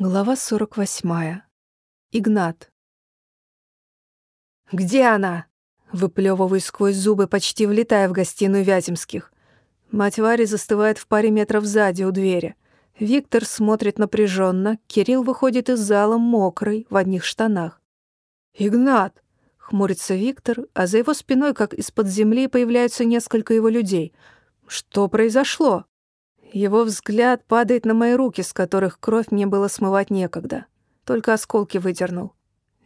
Глава 48. Игнат. «Где она?» Выплёвываю сквозь зубы, почти влетая в гостиную Вяземских. Мать Вари застывает в паре метров сзади у двери. Виктор смотрит напряженно. Кирилл выходит из зала мокрый, в одних штанах. «Игнат!» — хмурится Виктор, а за его спиной, как из-под земли, появляются несколько его людей. «Что произошло?» Его взгляд падает на мои руки, с которых кровь мне было смывать некогда. Только осколки выдернул.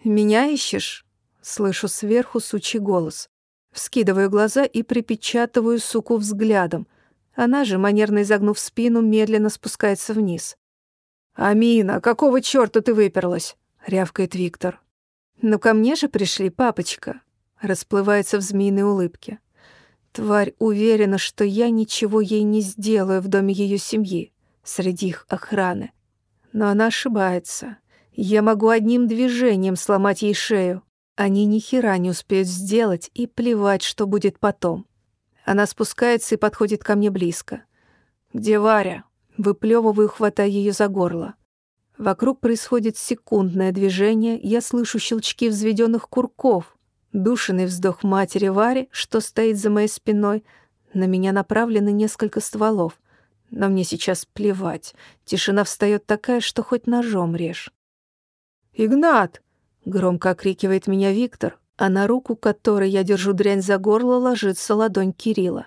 «Меня ищешь?» Слышу сверху сучий голос. Вскидываю глаза и припечатываю суку взглядом. Она же, манерно изогнув спину, медленно спускается вниз. «Амина, какого чёрта ты выперлась?» — рявкает Виктор. «Ну ко мне же пришли, папочка», — расплывается в змеиной улыбке. Тварь уверена, что я ничего ей не сделаю в доме ее семьи, среди их охраны. Но она ошибается. Я могу одним движением сломать ей шею. Они ни хера не успеют сделать, и плевать, что будет потом. Она спускается и подходит ко мне близко. «Где Варя?» Выплевываю, хватая ее за горло. Вокруг происходит секундное движение, я слышу щелчки взведенных курков, Душенный вздох матери Вари, что стоит за моей спиной. На меня направлены несколько стволов. Но мне сейчас плевать. Тишина встает такая, что хоть ножом режь. «Игнат!» — громко окрикивает меня Виктор, а на руку, которой я держу дрянь за горло, ложится ладонь Кирилла.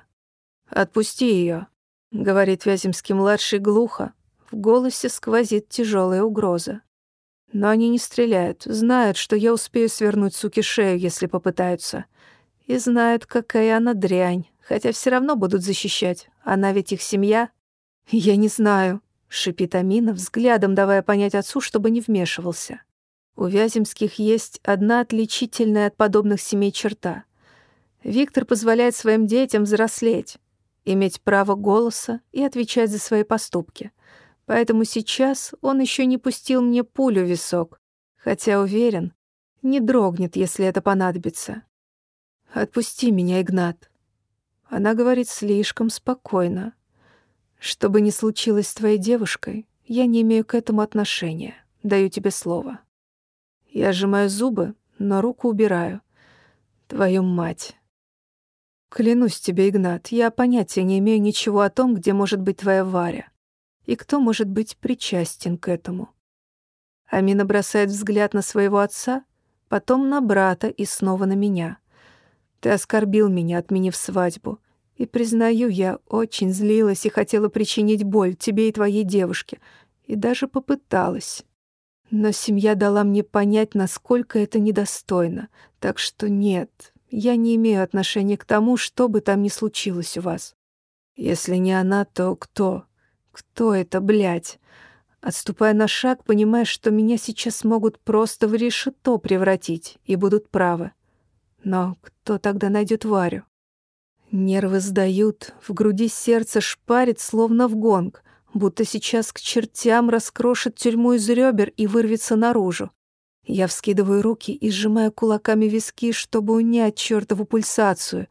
«Отпусти ее, говорит Вяземский-младший глухо. В голосе сквозит тяжелая угроза. Но они не стреляют, знают, что я успею свернуть суки шею, если попытаются. И знают, какая она дрянь, хотя все равно будут защищать. Она ведь их семья. Я не знаю, шипит Амина, взглядом давая понять отцу, чтобы не вмешивался. У Вяземских есть одна отличительная от подобных семей черта. Виктор позволяет своим детям взрослеть, иметь право голоса и отвечать за свои поступки — Поэтому сейчас он еще не пустил мне пулю в висок, хотя уверен, не дрогнет, если это понадобится. «Отпусти меня, Игнат». Она говорит слишком спокойно. «Что бы ни случилось с твоей девушкой, я не имею к этому отношения. Даю тебе слово». Я сжимаю зубы, но руку убираю. Твою мать. Клянусь тебе, Игнат, я понятия не имею ничего о том, где может быть твоя Варя и кто может быть причастен к этому. Амина бросает взгляд на своего отца, потом на брата и снова на меня. Ты оскорбил меня, отменив свадьбу. И, признаю, я очень злилась и хотела причинить боль тебе и твоей девушке, и даже попыталась. Но семья дала мне понять, насколько это недостойно, так что нет, я не имею отношения к тому, что бы там ни случилось у вас. Если не она, то кто? Кто это, блядь? Отступая на шаг, понимая, что меня сейчас могут просто в решето превратить, и будут правы. Но кто тогда найдет Варю? Нервы сдают, в груди сердце шпарит, словно в гонг, будто сейчас к чертям раскрошит тюрьму из ребер и вырвется наружу. Я вскидываю руки и сжимаю кулаками виски, чтобы унять чертову пульсацию.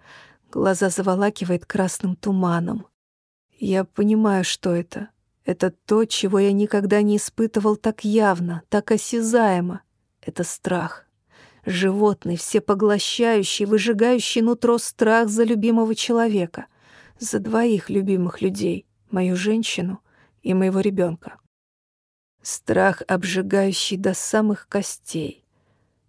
Глаза заволакивает красным туманом. Я понимаю, что это. Это то, чего я никогда не испытывал так явно, так осязаемо. Это страх. Животный, всепоглощающий, выжигающий нутро страх за любимого человека. За двоих любимых людей, мою женщину и моего ребенка. Страх, обжигающий до самых костей.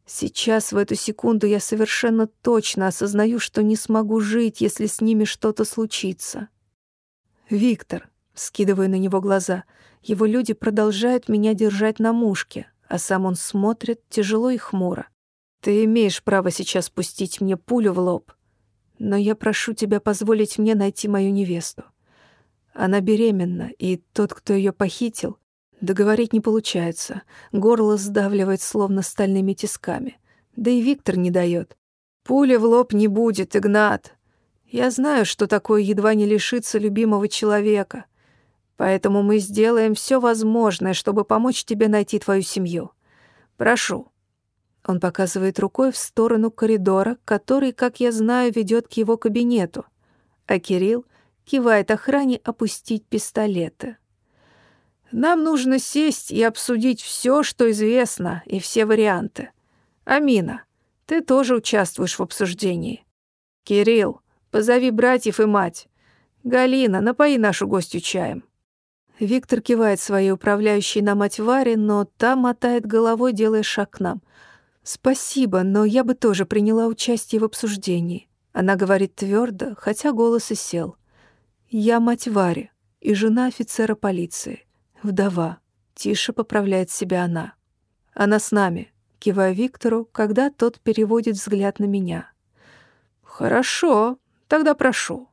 Сейчас, в эту секунду, я совершенно точно осознаю, что не смогу жить, если с ними что-то случится. «Виктор», — скидываю на него глаза, его люди продолжают меня держать на мушке, а сам он смотрит тяжело и хмуро. «Ты имеешь право сейчас пустить мне пулю в лоб, но я прошу тебя позволить мне найти мою невесту. Она беременна, и тот, кто ее похитил, договорить не получается, горло сдавливает словно стальными тисками. Да и Виктор не дает. «Пули в лоб не будет, Игнат», я знаю, что такое едва не лишиться любимого человека. Поэтому мы сделаем все возможное, чтобы помочь тебе найти твою семью. Прошу». Он показывает рукой в сторону коридора, который, как я знаю, ведет к его кабинету. А Кирилл кивает охране опустить пистолеты. Нам нужно сесть и обсудить все, что известно, и все варианты. Амина, ты тоже участвуешь в обсуждении. Кирилл, позови братьев и мать. Галина, напои нашу гостью чаем». Виктор кивает своей управляющей на мать Варе, но та мотает головой, делая шаг к нам. «Спасибо, но я бы тоже приняла участие в обсуждении». Она говорит твердо, хотя голос и сел. «Я мать Варе и жена офицера полиции. Вдова». Тише поправляет себя она. «Она с нами», — киваю Виктору, когда тот переводит взгляд на меня. «Хорошо, тогда прошу».